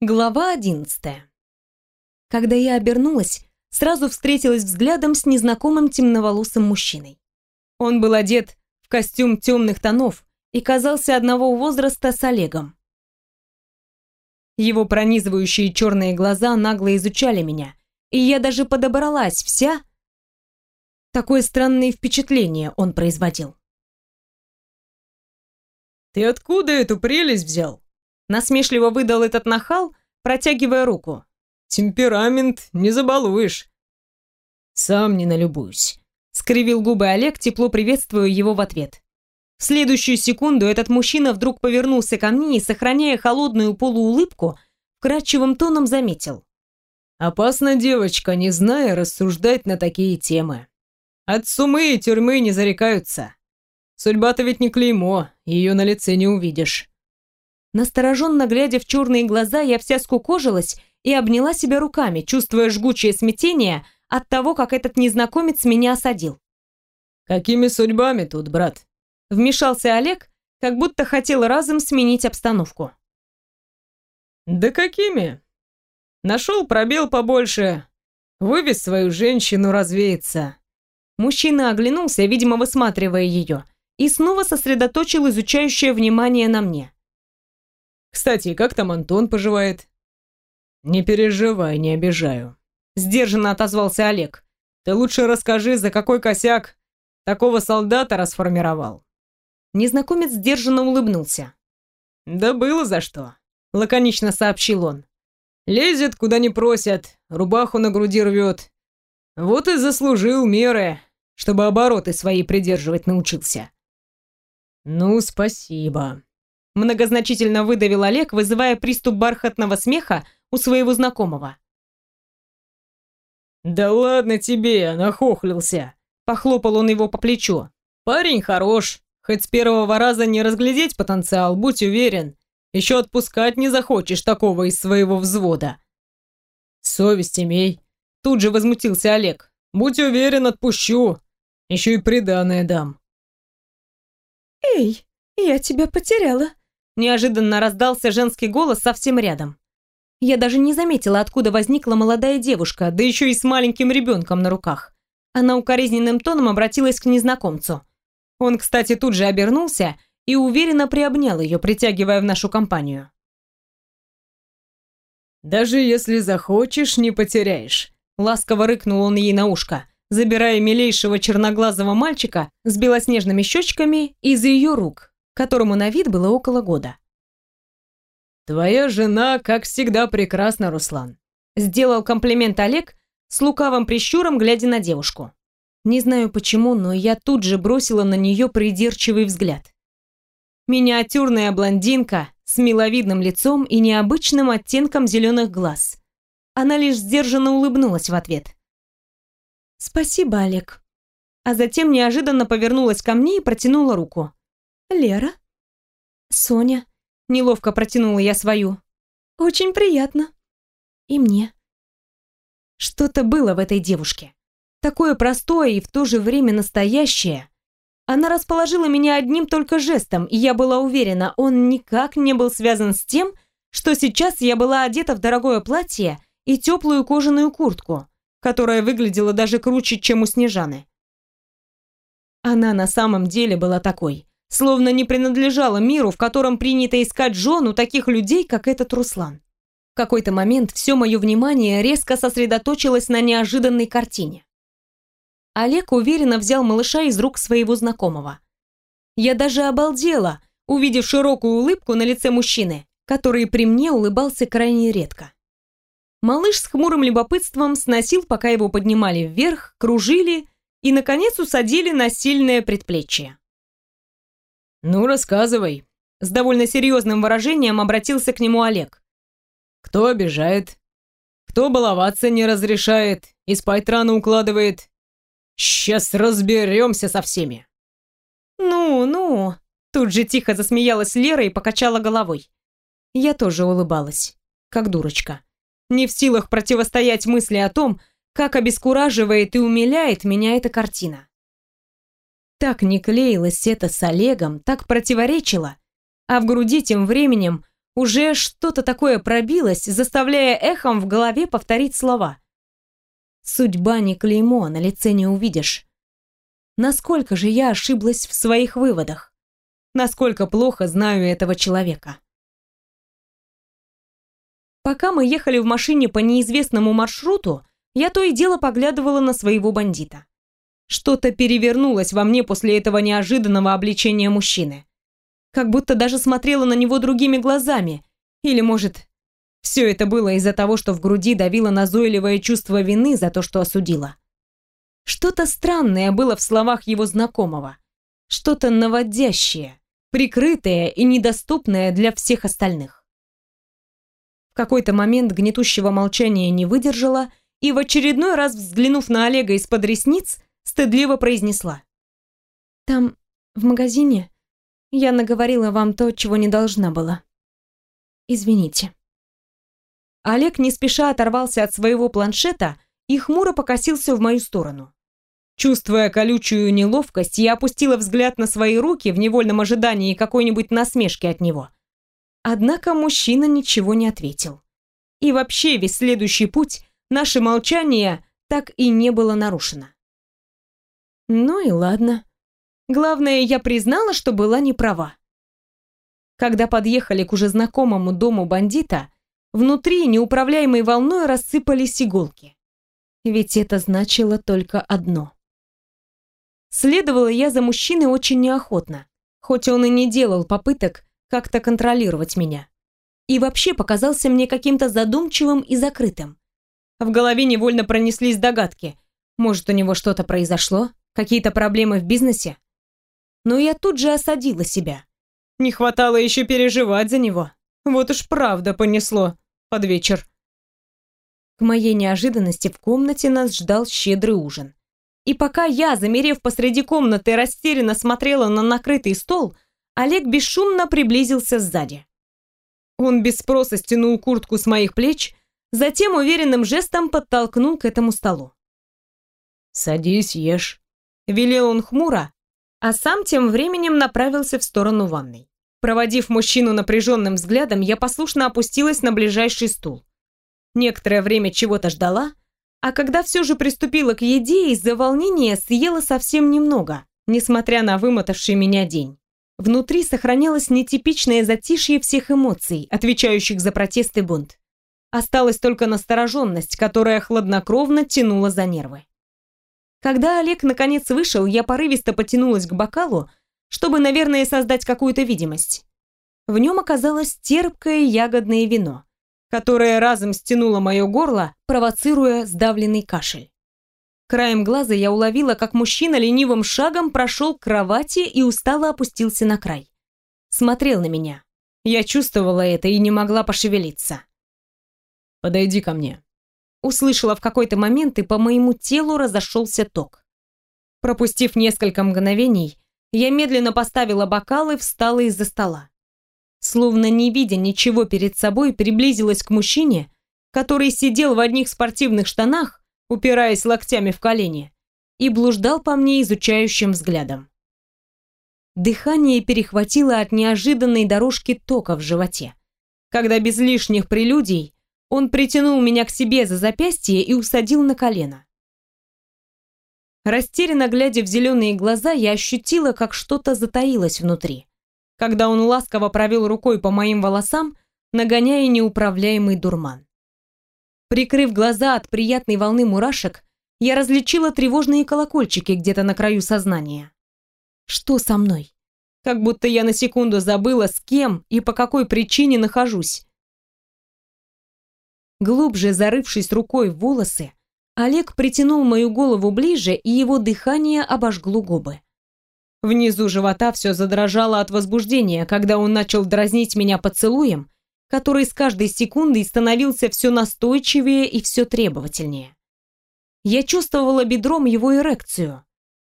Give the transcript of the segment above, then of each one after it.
Глава одиннадцатая. Когда я обернулась, сразу встретилась взглядом с незнакомым темноволосым мужчиной. Он был одет в костюм темных тонов и казался одного возраста с Олегом. Его пронизывающие черные глаза нагло изучали меня, и я даже подобралась вся. Такое странное впечатление он производил. «Ты откуда эту прелесть взял?» Насмешливо выдал этот нахал, протягивая руку. «Темперамент не забалуешь». «Сам не налюбуюсь», — скривил губы Олег, тепло приветствуя его в ответ. В следующую секунду этот мужчина вдруг повернулся ко мне и, сохраняя холодную полуулыбку, вкрадчивым тоном заметил. «Опасна девочка, не зная рассуждать на такие темы. От сумы и тюрьмы не зарекаются. Судьба-то ведь не клеймо, ее на лице не увидишь». Настороженно глядя в черные глаза, я вся скукожилась и обняла себя руками, чувствуя жгучее смятение от того, как этот незнакомец меня осадил. «Какими судьбами тут, брат?» Вмешался Олег, как будто хотел разом сменить обстановку. «Да какими? Нашел пробел побольше, вывез свою женщину развеяться». Мужчина оглянулся, видимо, высматривая ее, и снова сосредоточил изучающее внимание на мне. «Кстати, как там Антон поживает?» «Не переживай, не обижаю», — сдержанно отозвался Олег. «Ты лучше расскажи, за какой косяк такого солдата расформировал». Незнакомец сдержанно улыбнулся. «Да было за что», — лаконично сообщил он. «Лезет, куда не просят, рубаху на груди рвет. Вот и заслужил меры, чтобы обороты свои придерживать научился». «Ну, спасибо», — многозначительно выдавил Олег, вызывая приступ бархатного смеха у своего знакомого. «Да ладно тебе, нахохлился!» Похлопал он его по плечу. «Парень хорош, Хоть с первого раза не разглядеть потенциал, будь уверен. Еще отпускать не захочешь такого из своего взвода. Совесть имей. Тут же возмутился Олег. Будь уверен, отпущу. Еще и приданое дам. Эй, я тебя потеряла. Неожиданно раздался женский голос совсем рядом. Я даже не заметила, откуда возникла молодая девушка, да еще и с маленьким ребенком на руках. Она укоризненным тоном обратилась к незнакомцу. Он, кстати, тут же обернулся и уверенно приобнял ее, притягивая в нашу компанию. «Даже если захочешь, не потеряешь», — ласково рыкнул он ей на ушко, забирая милейшего черноглазого мальчика с белоснежными щечками из ее рук, которому на вид было около года. «Твоя жена, как всегда, прекрасна, Руслан», — сделал комплимент Олег с лукавым прищуром, глядя на девушку. Не знаю почему, но я тут же бросила на нее придирчивый взгляд. Миниатюрная блондинка с миловидным лицом и необычным оттенком зеленых глаз. Она лишь сдержанно улыбнулась в ответ. «Спасибо, Олег». А затем неожиданно повернулась ко мне и протянула руку. «Лера?» «Соня?» Неловко протянула я свою. «Очень приятно». «И мне». Что-то было в этой девушке. Такое простое и в то же время настоящее. Она расположила меня одним только жестом, и я была уверена, он никак не был связан с тем, что сейчас я была одета в дорогое платье и теплую кожаную куртку, которая выглядела даже круче, чем у Снежаны. Она на самом деле была такой, словно не принадлежала миру, в котором принято искать жен таких людей, как этот Руслан. В какой-то момент все мое внимание резко сосредоточилось на неожиданной картине. Олег уверенно взял малыша из рук своего знакомого. Я даже обалдела, увидев широкую улыбку на лице мужчины, который при мне улыбался крайне редко. Малыш с хмурым любопытством сносил, пока его поднимали вверх, кружили и, наконец, усадили на сильное предплечье. «Ну, рассказывай», — с довольно серьезным выражением обратился к нему Олег. «Кто обижает? Кто баловаться не разрешает и спать рано укладывает? Сейчас разберемся со всеми. Ну, ну. Тут же тихо засмеялась Лера и покачала головой. Я тоже улыбалась, как дурочка. Не в силах противостоять мысли о том, как обескураживает и умиляет меня эта картина. Так не клеилось это с Олегом, так противоречило, а в груди тем временем Уже что-то такое пробилось, заставляя эхом в голове повторить слова. Судьба не клеймо, на лице не увидишь. Насколько же я ошиблась в своих выводах? Насколько плохо знаю этого человека? Пока мы ехали в машине по неизвестному маршруту, я то и дело поглядывала на своего бандита. Что-то перевернулось во мне после этого неожиданного обличения мужчины. Как будто даже смотрела на него другими глазами. Или, может, все это было из-за того, что в груди давило назойливое чувство вины за то, что осудила. Что-то странное было в словах его знакомого. Что-то наводящее, прикрытое и недоступное для всех остальных. В какой-то момент гнетущего молчания не выдержала и в очередной раз, взглянув на Олега из-под ресниц, стыдливо произнесла. «Там, в магазине, я наговорила вам то, чего не должна была. Извините». Олег не спеша оторвался от своего планшета и хмуро покосился в мою сторону. Чувствуя колючую неловкость, я опустила взгляд на свои руки в невольном ожидании какой-нибудь насмешки от него. Однако мужчина ничего не ответил. И вообще весь следующий путь наше молчание так и не было нарушено. Ну и ладно. Главное, я признала, что была не права. Когда подъехали к уже знакомому дому бандита, внутри неуправляемой волной рассыпались иголки. Ведь это значило только одно. Следовала я за мужчиной очень неохотно, хоть он и не делал попыток как-то контролировать меня. И вообще показался мне каким-то задумчивым и закрытым. В голове невольно пронеслись догадки. Может, у него что-то произошло? Какие-то проблемы в бизнесе? Но я тут же осадила себя. Не хватало еще переживать за него. Вот уж правда понесло под вечер. К моей неожиданности в комнате нас ждал щедрый ужин. И пока я, замерев посреди комнаты, растерянно смотрела на накрытый стол, Олег бесшумно приблизился сзади. Он без спроса стянул куртку с моих плеч, затем уверенным жестом подтолкнул к этому столу. «Садись, ешь», — велел он хмуро, а сам тем временем направился в сторону ванной. Проводив мужчину напряженным взглядом, я послушно опустилась на ближайший стул. Некоторое время чего-то ждала, а когда все же приступила к еде, из-за волнения съела совсем немного, несмотря на вымотавший меня день. Внутри сохранялось нетипичное затишье всех эмоций, отвечающих за протест и бунт. Осталась только настороженность, которая хладнокровно тянула за нервы. Когда Олег наконец вышел, я порывисто потянулась к бокалу, чтобы, наверное, создать какую-то видимость. В нем оказалось терпкое ягодное вино которая разом стянула мое горло, провоцируя сдавленный кашель. Краем глаза я уловила, как мужчина ленивым шагом прошел к кровати и устало опустился на край. Смотрел на меня. Я чувствовала это и не могла пошевелиться. «Подойди ко мне», услышала в какой-то момент, и по моему телу разошелся ток. Пропустив несколько мгновений, я медленно поставила бокал и встала из-за стола словно не видя ничего перед собой, приблизилась к мужчине, который сидел в одних спортивных штанах, упираясь локтями в колени, и блуждал по мне изучающим взглядом. Дыхание перехватило от неожиданной дорожки тока в животе, когда без лишних прелюдий он притянул меня к себе за запястье и усадил на колено. Растерянно глядя в зеленые глаза, я ощутила, как что-то затаилось внутри когда он ласково провел рукой по моим волосам, нагоняя неуправляемый дурман. Прикрыв глаза от приятной волны мурашек, я различила тревожные колокольчики где-то на краю сознания. Что со мной? Как будто я на секунду забыла, с кем и по какой причине нахожусь. Глубже зарывшись рукой в волосы, Олег притянул мою голову ближе, и его дыхание обожгло губы. Внизу живота все задрожало от возбуждения, когда он начал дразнить меня поцелуем, который с каждой секундой становился все настойчивее и все требовательнее. Я чувствовала бедром его эрекцию,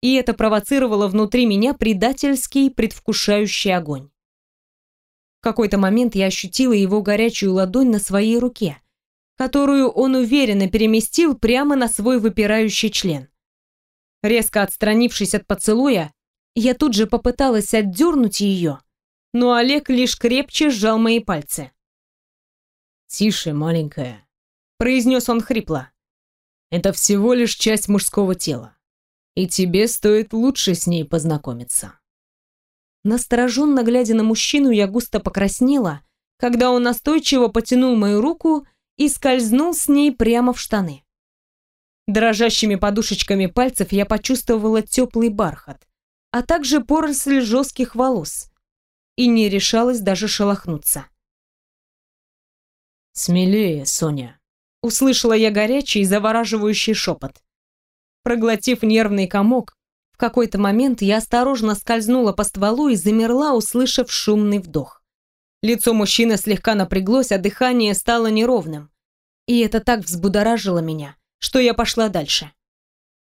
и это провоцировало внутри меня предательский, предвкушающий огонь. В какой-то момент я ощутила его горячую ладонь на своей руке, которую он уверенно переместил прямо на свой выпирающий член. Резко отстранившись от поцелуя, я тут же попыталась отдернуть ее, но Олег лишь крепче сжал мои пальцы. «Тише, маленькая», — произнес он хрипло. «Это всего лишь часть мужского тела, и тебе стоит лучше с ней познакомиться». Настороженно глядя на мужчину, я густо покраснела, когда он настойчиво потянул мою руку и скользнул с ней прямо в штаны. Дрожащими подушечками пальцев я почувствовала теплый бархат, а также поросль жестких волос, и не решалась даже шелохнуться. «Смелее, Соня», — услышала я горячий, завораживающий шепот. Проглотив нервный комок, в какой-то момент я осторожно скользнула по стволу и замерла, услышав шумный вдох. Лицо мужчины слегка напряглось, а дыхание стало неровным. И это так взбудоражило меня, что я пошла дальше.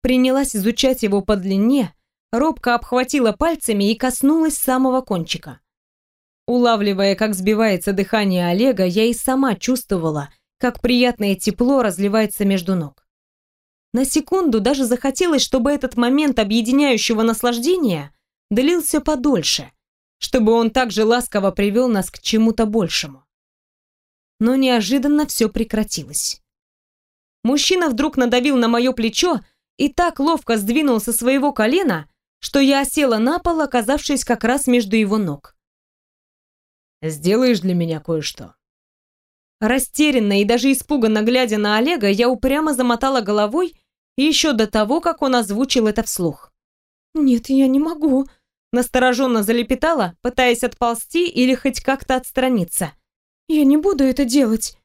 Принялась изучать его по длине, робко обхватила пальцами и коснулась самого кончика. Улавливая, как сбивается дыхание Олега, я и сама чувствовала, как приятное тепло разливается между ног. На секунду даже захотелось, чтобы этот момент объединяющего наслаждения длился подольше, чтобы он также ласково привел нас к чему-то большему. Но неожиданно все прекратилось. Мужчина вдруг надавил на мое плечо и так ловко сдвинул со своего колена, что я осела на пол, оказавшись как раз между его ног. Сделаешь для меня кое-что?» Растерянно и даже испуганно глядя на Олега, я упрямо замотала головой еще до того, как он озвучил это вслух. «Нет, я не могу», — настороженно залепетала, пытаясь отползти или хоть как-то отстраниться. «Я не буду это делать».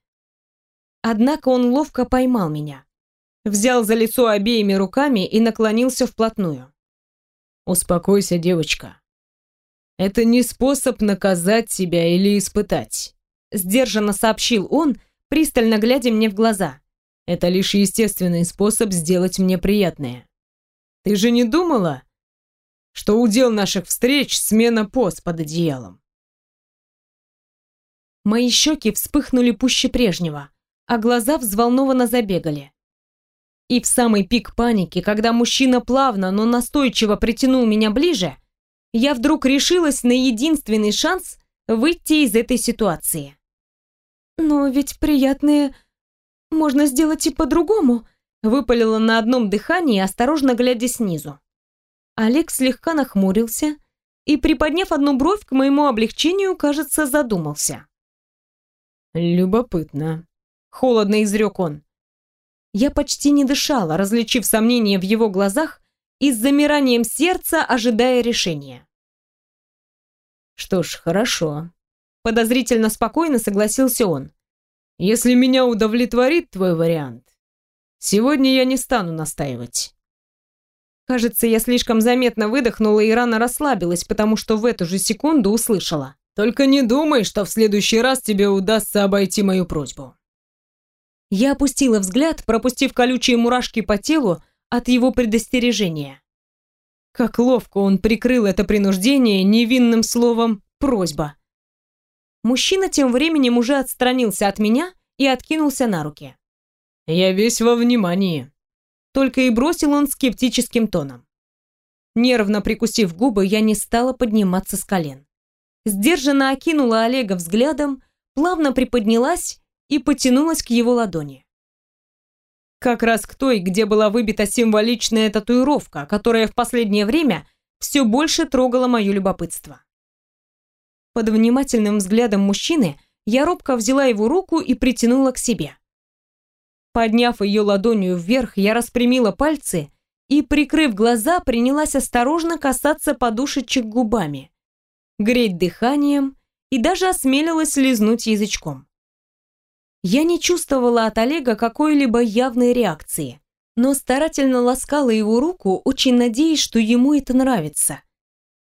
Однако он ловко поймал меня. Взял за лицо обеими руками и наклонился вплотную. «Успокойся, девочка. Это не способ наказать тебя или испытать, сдержанно сообщил он, пристально глядя мне в глаза. Это лишь естественный способ сделать мне приятное. Ты же не думала, что удел наших встреч смена поз под одеялом? Мои щеки вспыхнули пуще прежнего, а глаза взволнованно забегали. И в самый пик паники, когда мужчина плавно, но настойчиво притянул меня ближе, я вдруг решилась на единственный шанс выйти из этой ситуации. «Но ведь приятные можно сделать и по-другому», выпалила на одном дыхании, осторожно глядя снизу. Олег слегка нахмурился и, приподняв одну бровь, к моему облегчению, кажется, задумался. «Любопытно», — холодно изрек он. Я почти не дышала, различив сомнения в его глазах и с замиранием сердца ожидая решения. «Что ж, хорошо», — подозрительно спокойно согласился он. «Если меня удовлетворит твой вариант, сегодня я не стану настаивать». Кажется, я слишком заметно выдохнула и рано расслабилась, потому что в эту же секунду услышала. «Только не думай, что в следующий раз тебе удастся обойти мою просьбу». Я опустила взгляд, пропустив колючие мурашки по телу, от его предостережения. Как ловко он прикрыл это принуждение невинным словом «просьба». Мужчина тем временем уже отстранился от меня и откинулся на руки. «Я весь во внимании», — только и бросил он скептическим тоном. Нервно прикусив губы, я не стала подниматься с колен. Сдержанно окинула Олега взглядом, плавно приподнялась и потянулась к его ладони. Как раз к той, где была выбита символичная татуировка, которая в последнее время все больше трогала мое любопытство. Под внимательным взглядом мужчины я робко взяла его руку и притянула к себе. Подняв ее ладонью вверх, я распрямила пальцы и, прикрыв глаза, принялась осторожно касаться подушечек губами, греть дыханием и даже осмелилась лизнуть язычком. Я не чувствовала от Олега какой-либо явной реакции, но старательно ласкала его руку, очень надеясь, что ему это нравится.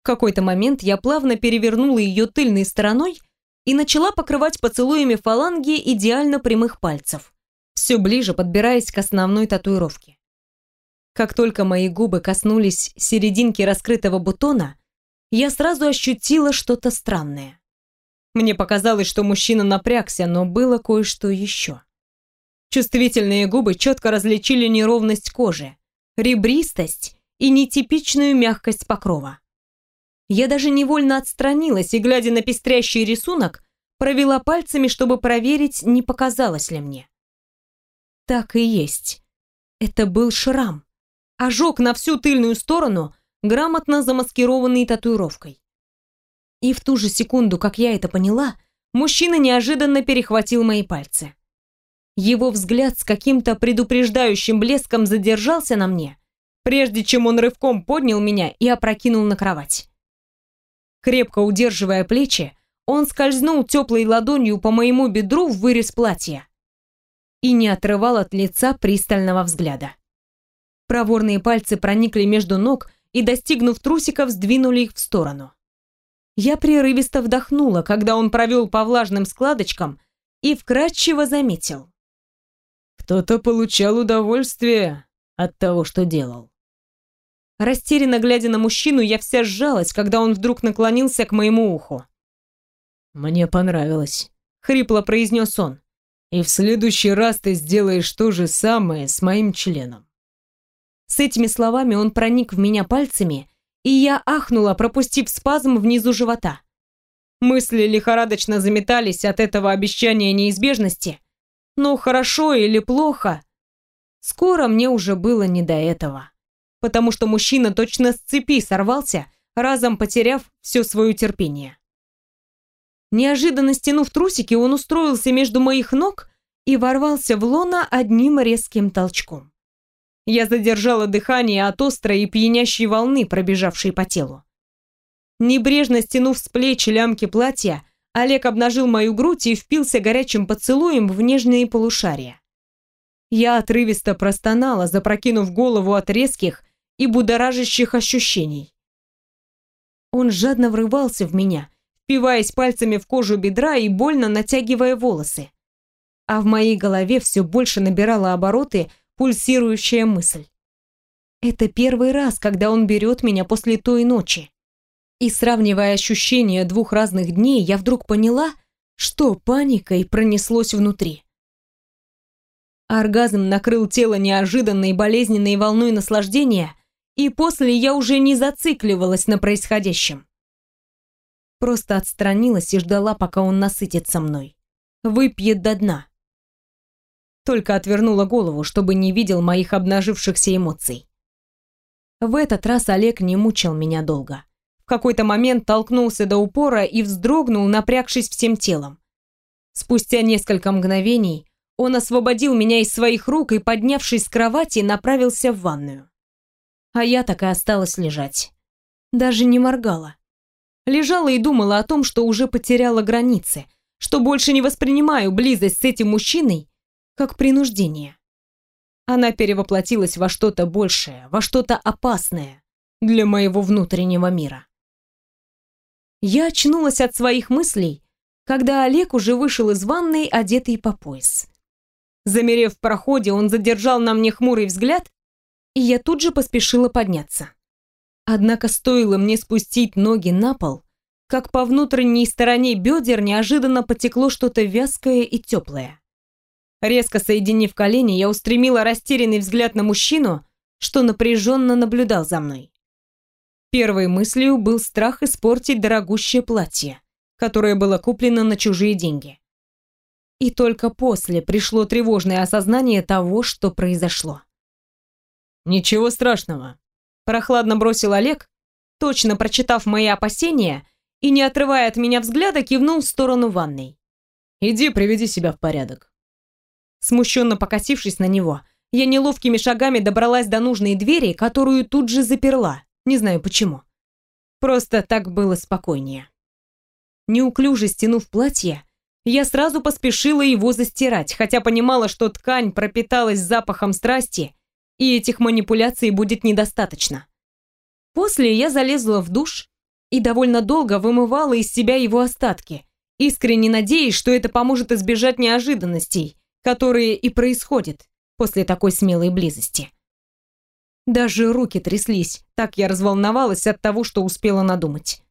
В какой-то момент я плавно перевернула ее тыльной стороной и начала покрывать поцелуями фаланги идеально прямых пальцев, все ближе подбираясь к основной татуировке. Как только мои губы коснулись серединки раскрытого бутона, я сразу ощутила что-то странное. Мне показалось, что мужчина напрягся, но было кое-что еще. Чувствительные губы четко различили неровность кожи, ребристость и нетипичную мягкость покрова. Я даже невольно отстранилась и, глядя на пестрящий рисунок, провела пальцами, чтобы проверить, не показалось ли мне. Так и есть. Это был шрам. Ожог на всю тыльную сторону, грамотно замаскированный татуировкой. И в ту же секунду, как я это поняла, мужчина неожиданно перехватил мои пальцы. Его взгляд с каким-то предупреждающим блеском задержался на мне, прежде чем он рывком поднял меня и опрокинул на кровать. Крепко удерживая плечи, он скользнул теплой ладонью по моему бедру в вырез платья и не отрывал от лица пристального взгляда. Проворные пальцы проникли между ног и, достигнув трусиков, сдвинули их в сторону. Я прерывисто вдохнула, когда он провел по влажным складочкам и вкрадчиво заметил. Кто-то получал удовольствие от того, что делал. Растерянно глядя на мужчину, я вся сжалась, когда он вдруг наклонился к моему уху. «Мне понравилось», — хрипло произнес он. «И в следующий раз ты сделаешь то же самое с моим членом». С этими словами он проник в меня пальцами, и я ахнула, пропустив спазм внизу живота. Мысли лихорадочно заметались от этого обещания неизбежности, но хорошо или плохо, скоро мне уже было не до этого. Потому что мужчина точно с цепи сорвался, разом потеряв все свое терпение. Неожиданно стянув трусики, он устроился между моих ног и ворвался в лона одним резким толчком. Я задержала дыхание от острой и пьянящей волны, пробежавшей по телу. Небрежно стянув с плеч лямки платья, Олег обнажил мою грудь и впился горячим поцелуем в нежные полушария. Я отрывисто простонала, запрокинув голову от резких и будоражащих ощущений. Он жадно врывался в меня, впиваясь пальцами в кожу бедра и больно натягивая волосы. А в моей голове все больше набирала обороты пульсирующая мысль. Это первый раз, когда он берет меня после той ночи. И сравнивая ощущения двух разных дней, я вдруг поняла, что паникой пронеслось внутри. Оргазм накрыл тело неожиданной болезненной волной наслаждения, и после я уже не зацикливалась на происходящем. Просто отстранилась и ждала, пока он насытится мной. Выпьет до дна. Только отвернула голову, чтобы не видел моих обнажившихся эмоций. В этот раз Олег не мучил меня долго. В какой-то момент толкнулся до упора и вздрогнул, напрягшись всем телом. Спустя несколько мгновений он освободил меня из своих рук и, поднявшись с кровати, направился в ванную. А я так и осталась лежать. Даже не моргала. Лежала и думала о том, что уже потеряла границы, что больше не воспринимаю близость с этим мужчиной как принуждение. Она перевоплотилась во что-то большее, во что-то опасное для моего внутреннего мира. Я очнулась от своих мыслей, когда Олег уже вышел из ванной, одетый по пояс. Замерев в проходе, он задержал на мне хмурый взгляд, и я тут же поспешила подняться. Однако стоило мне спустить ноги на пол, как по внутренней стороне бедер неожиданно потекло что-то вязкое и теплое. Резко соединив колени, я устремила растерянный взгляд на мужчину, что напряженно наблюдал за мной. Первой мыслью был страх испортить дорогущее платье, которое было куплено на чужие деньги. И только после пришло тревожное осознание того, что произошло. «Ничего страшного», – прохладно бросил Олег, точно прочитав мои опасения и, не отрывая от меня взгляда, кивнул в сторону ванной. «Иди, приведи себя в порядок». Смущенно покосившись на него, я неловкими шагами добралась до нужной двери, которую тут же заперла. Не знаю почему. Просто так было спокойнее. Неуклюже стянув платье, я сразу поспешила его застирать, хотя понимала, что ткань пропиталась запахом страсти, и этих манипуляций будет недостаточно. После я залезла в душ и довольно долго вымывала из себя его остатки, искренне надеясь, что это поможет избежать неожиданностей, которые и происходят после такой смелой близости. Даже руки тряслись, так я разволновалась от того, что успела надумать.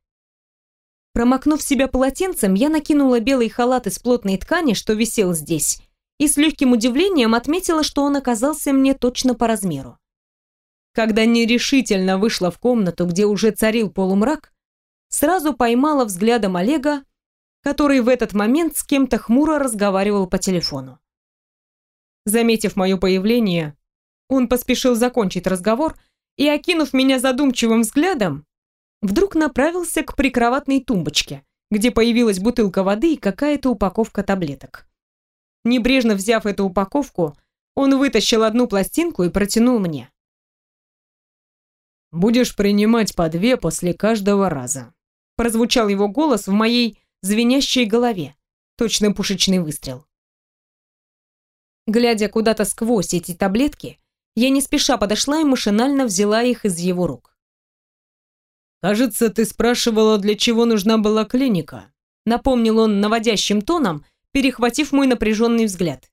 Промокнув себя полотенцем, я накинула белый халат из плотной ткани, что висел здесь, и с легким удивлением отметила, что он оказался мне точно по размеру. Когда нерешительно вышла в комнату, где уже царил полумрак, сразу поймала взглядом Олега который в этот момент с кем-то хмуро разговаривал по телефону. Заметив мое появление, он поспешил закончить разговор и, окинув меня задумчивым взглядом, вдруг направился к прикроватной тумбочке, где появилась бутылка воды и какая-то упаковка таблеток. Небрежно взяв эту упаковку, он вытащил одну пластинку и протянул мне. «Будешь принимать по две после каждого раза», прозвучал его голос в моей звенящей голове. Точно пушечный выстрел. Глядя куда-то сквозь эти таблетки, я не спеша подошла и машинально взяла их из его рук. «Кажется, ты спрашивала, для чего нужна была клиника», напомнил он наводящим тоном, перехватив мой напряженный взгляд.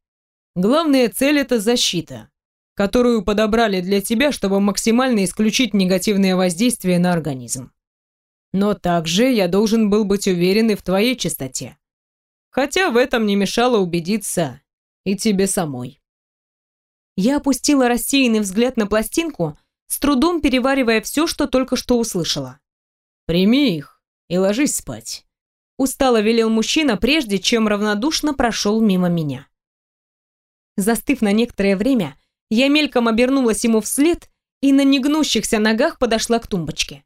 «Главная цель — это защита, которую подобрали для тебя, чтобы максимально исключить негативное воздействие на организм. Но также я должен был быть уверен и в твоей чистоте. Хотя в этом не мешало убедиться и тебе самой. Я опустила рассеянный взгляд на пластинку, с трудом переваривая все, что только что услышала. «Прими их и ложись спать», — устало велел мужчина, прежде чем равнодушно прошел мимо меня. Застыв на некоторое время, я мельком обернулась ему вслед и на негнущихся ногах подошла к тумбочке.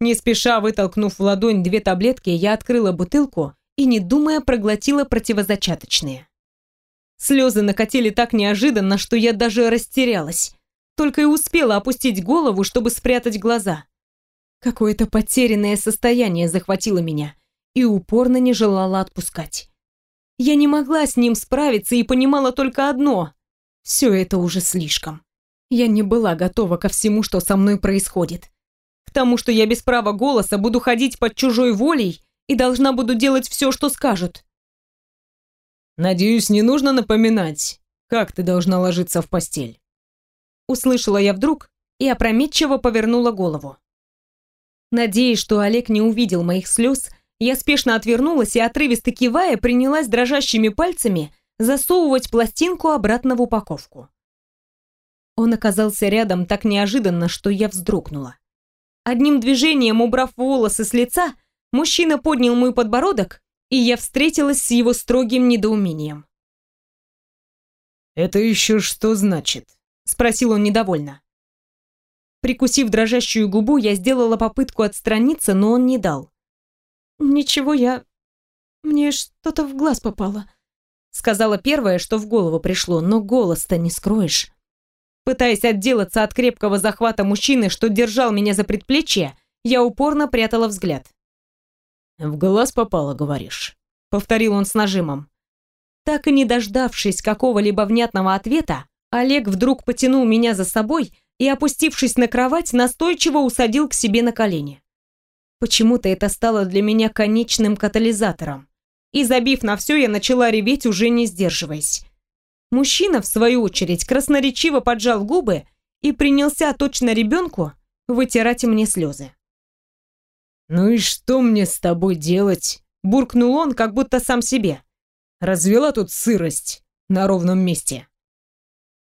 Не спеша вытолкнув в ладонь две таблетки, я открыла бутылку и, не думая, проглотила противозачаточные. Слезы накатили так неожиданно, что я даже растерялась. Только и успела опустить голову, чтобы спрятать глаза. Какое-то потерянное состояние захватило меня и упорно не желало отпускать. Я не могла с ним справиться и понимала только одно – все это уже слишком. Я не была готова ко всему, что со мной происходит. К тому, что я без права голоса буду ходить под чужой волей и должна буду делать все, что скажут. Надеюсь, не нужно напоминать, как ты должна ложиться в постель. Услышала я вдруг и опрометчиво повернула голову. Надеясь, что Олег не увидел моих слез, я спешно отвернулась и, отрывисто кивая, принялась дрожащими пальцами засовывать пластинку обратно в упаковку. Он оказался рядом так неожиданно, что я вздрогнула. Одним движением, убрав волосы с лица, мужчина поднял мой подбородок, и я встретилась с его строгим недоумением. «Это еще что значит?» — спросил он недовольно. Прикусив дрожащую губу, я сделала попытку отстраниться, но он не дал. «Ничего, я... Мне что-то в глаз попало», — сказала первое, что в голову пришло, но голос-то не скроешь. Пытаясь отделаться от крепкого захвата мужчины, что держал меня за предплечье, я упорно прятала взгляд. «В глаз попало, говоришь?» — повторил он с нажимом. Так и не дождавшись какого-либо внятного ответа, Олег вдруг потянул меня за собой и, опустившись на кровать, настойчиво усадил к себе на колени. Почему-то это стало для меня конечным катализатором. И забив на все, я начала реветь, уже не сдерживаясь. Мужчина, в свою очередь, красноречиво поджал губы и принялся точно ребенку вытирать мне слезы. «Ну и что мне с тобой делать?» – буркнул он, как будто сам себе. «Развела тут сырость на ровном месте».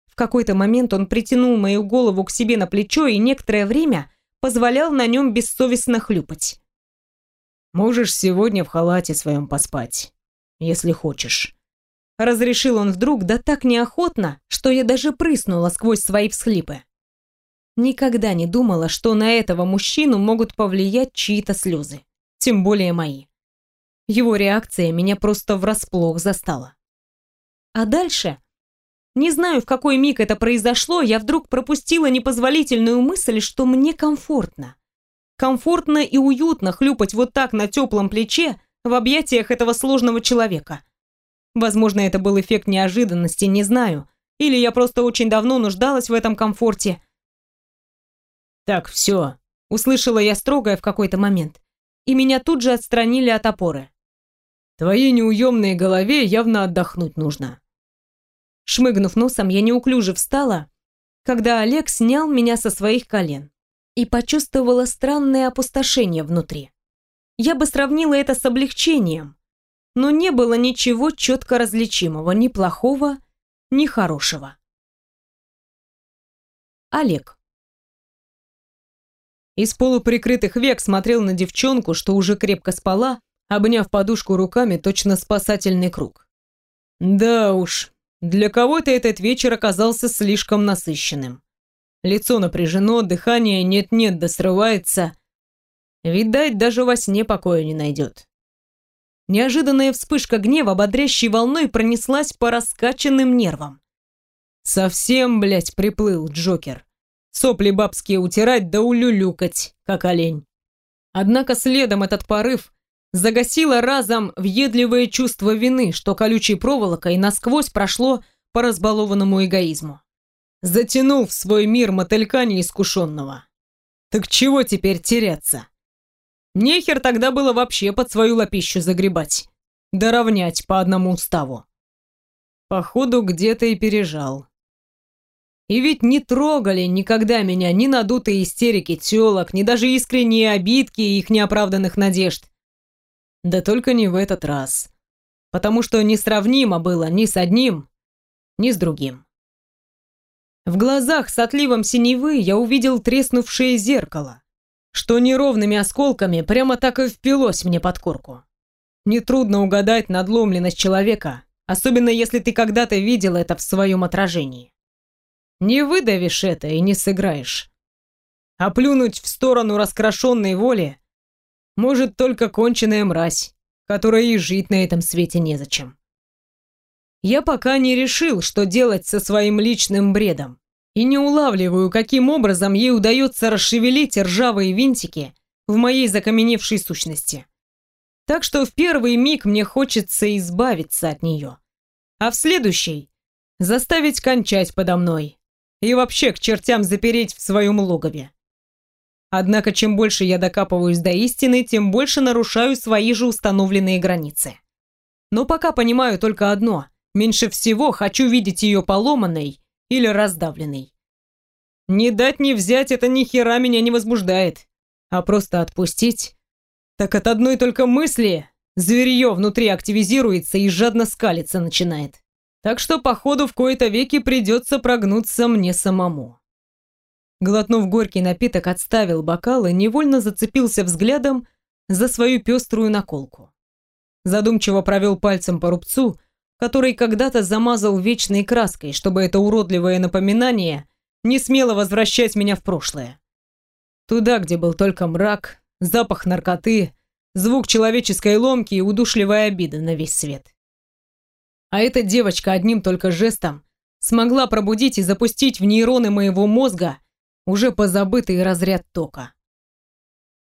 В какой-то момент он притянул мою голову к себе на плечо и некоторое время позволял на нем бессовестно хлюпать. «Можешь сегодня в халате своем поспать, если хочешь». Разрешил он вдруг, да так неохотно, что я даже прыснула сквозь свои всхлипы. Никогда не думала, что на этого мужчину могут повлиять чьи-то слезы, тем более мои. Его реакция меня просто врасплох застала. А дальше? Не знаю, в какой миг это произошло, я вдруг пропустила непозволительную мысль, что мне комфортно. Комфортно и уютно хлюпать вот так на теплом плече в объятиях этого сложного человека. Возможно, это был эффект неожиданности, не знаю. Или я просто очень давно нуждалась в этом комфорте. «Так, все», — услышала я строгое в какой-то момент. И меня тут же отстранили от опоры. «Твоей неуемной голове явно отдохнуть нужно». Шмыгнув носом, я неуклюже встала, когда Олег снял меня со своих колен и почувствовала странное опустошение внутри. Я бы сравнила это с облегчением, но не было ничего четко различимого, ни плохого, ни хорошего. Олег. Из полуприкрытых век смотрел на девчонку, что уже крепко спала, обняв подушку руками точно спасательный круг. Да уж, для кого-то этот вечер оказался слишком насыщенным. Лицо напряжено, дыхание нет-нет да срывается. Видать, даже во сне покоя не найдет. Неожиданная вспышка гнева бодрящей волной пронеслась по раскачанным нервам. Совсем, блядь, приплыл Джокер. Сопли бабские утирать да улюлюкать, как олень. Однако следом этот порыв загасило разом въедливое чувство вины, что колючей проволокой насквозь прошло по разбалованному эгоизму. Затянул в свой мир мотылька неискушенного. Так чего теперь теряться? Нехер тогда было вообще под свою лапищу загребать. Да равнять по одному уставу. Походу, где-то и пережал. И ведь не трогали никогда меня ни надутые истерики тёлок, ни даже искренние обидки их неоправданных надежд. Да только не в этот раз. Потому что несравнимо было ни с одним, ни с другим. В глазах с отливом синевы я увидел треснувшее зеркало что неровными осколками прямо так и впилось мне под корку. Нетрудно угадать надломленность человека, особенно если ты когда-то видел это в своем отражении. Не выдавишь это и не сыграешь. А плюнуть в сторону раскрашенной воли может только конченая мразь, которая и жить на этом свете незачем. Я пока не решил, что делать со своим личным бредом и не улавливаю, каким образом ей удается расшевелить ржавые винтики в моей закаменевшей сущности. Так что в первый миг мне хочется избавиться от нее, а в следующий — заставить кончать подо мной и вообще к чертям запереть в своем логове. Однако чем больше я докапываюсь до истины, тем больше нарушаю свои же установленные границы. Но пока понимаю только одно — меньше всего хочу видеть ее поломанной или раздавленный. Не дать не взять это ни хера меня не возбуждает, а просто отпустить. Так от одной только мысли зверье внутри активизируется и жадно скалиться начинает. Так что, походу, в кои-то веки придется прогнуться мне самому. Глотнув горький напиток, отставил бокал и невольно зацепился взглядом за свою пеструю наколку. Задумчиво провел пальцем по рубцу, который когда-то замазал вечной краской, чтобы это уродливое напоминание не смело возвращать меня в прошлое. Туда, где был только мрак, запах наркоты, звук человеческой ломки и удушливая обида на весь свет. А эта девочка одним только жестом смогла пробудить и запустить в нейроны моего мозга уже позабытый разряд тока.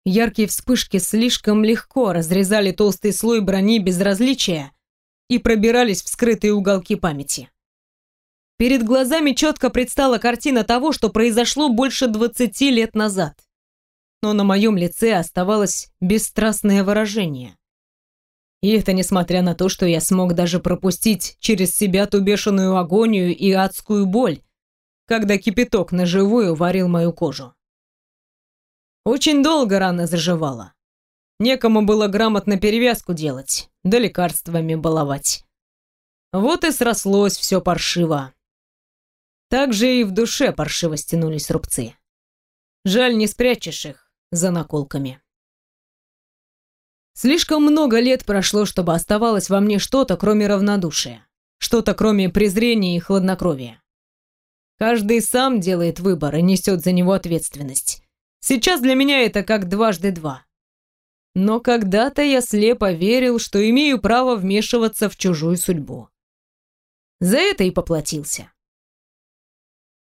Яркие вспышки слишком легко разрезали толстый слой брони безразличия и пробирались в скрытые уголки памяти. Перед глазами четко предстала картина того, что произошло больше 20 лет назад. Но на моем лице оставалось бесстрастное выражение. И это несмотря на то, что я смог даже пропустить через себя ту бешеную агонию и адскую боль, когда кипяток на живую варил мою кожу. Очень долго рана заживала. Некому было грамотно перевязку делать, да лекарствами баловать. Вот и срослось все паршиво. Так же и в душе паршиво стянулись рубцы. Жаль, не спрячешь их за наколками. Слишком много лет прошло, чтобы оставалось во мне что-то, кроме равнодушия. Что-то, кроме презрения и хладнокровия. Каждый сам делает выбор и несет за него ответственность. Сейчас для меня это как дважды два. Но когда-то я слепо верил, что имею право вмешиваться в чужую судьбу. За это и поплатился.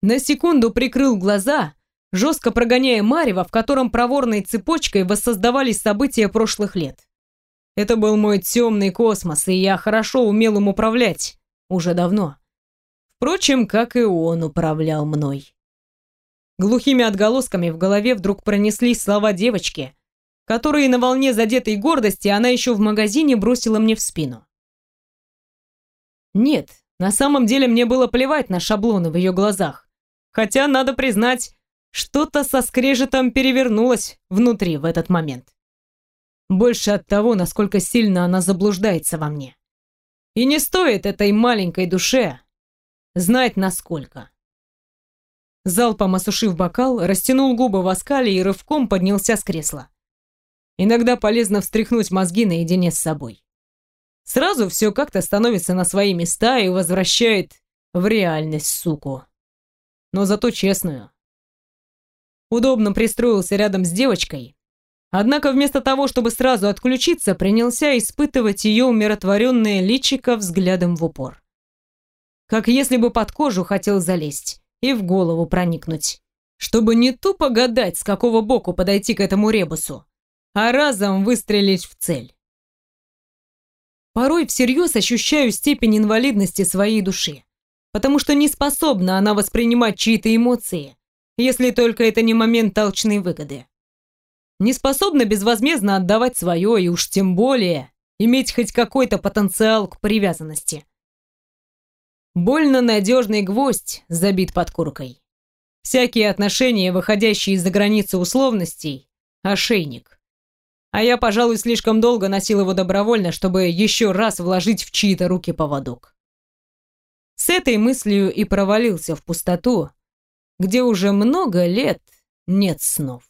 На секунду прикрыл глаза, жестко прогоняя марево, в котором проворной цепочкой воссоздавались события прошлых лет. Это был мой темный космос, и я хорошо умел им управлять. Уже давно. Впрочем, как и он управлял мной. Глухими отголосками в голове вдруг пронеслись слова девочки, которые на волне задетой гордости она еще в магазине бросила мне в спину. Нет, на самом деле мне было плевать на шаблоны в ее глазах. Хотя, надо признать, что-то со скрежетом перевернулось внутри в этот момент. Больше от того, насколько сильно она заблуждается во мне. И не стоит этой маленькой душе знать насколько. Залпом осушив бокал, растянул губы в оскале и рывком поднялся с кресла. Иногда полезно встряхнуть мозги наедине с собой. Сразу все как-то становится на свои места и возвращает в реальность, суку. Но зато честную. Удобно пристроился рядом с девочкой, однако вместо того, чтобы сразу отключиться, принялся испытывать ее умиротворенное личико взглядом в упор. Как если бы под кожу хотел залезть и в голову проникнуть, чтобы не тупо гадать, с какого боку подойти к этому ребусу, а разом выстрелить в цель. Порой всерьез ощущаю степень инвалидности своей души, потому что не способна она воспринимать чьи-то эмоции, если только это не момент толчной выгоды. Не способна безвозмездно отдавать свое и уж тем более иметь хоть какой-то потенциал к привязанности. Больно надежный гвоздь забит под куркой. Всякие отношения, выходящие за границы условностей – ошейник а я, пожалуй, слишком долго носил его добровольно, чтобы еще раз вложить в чьи-то руки поводок. С этой мыслью и провалился в пустоту, где уже много лет нет снов.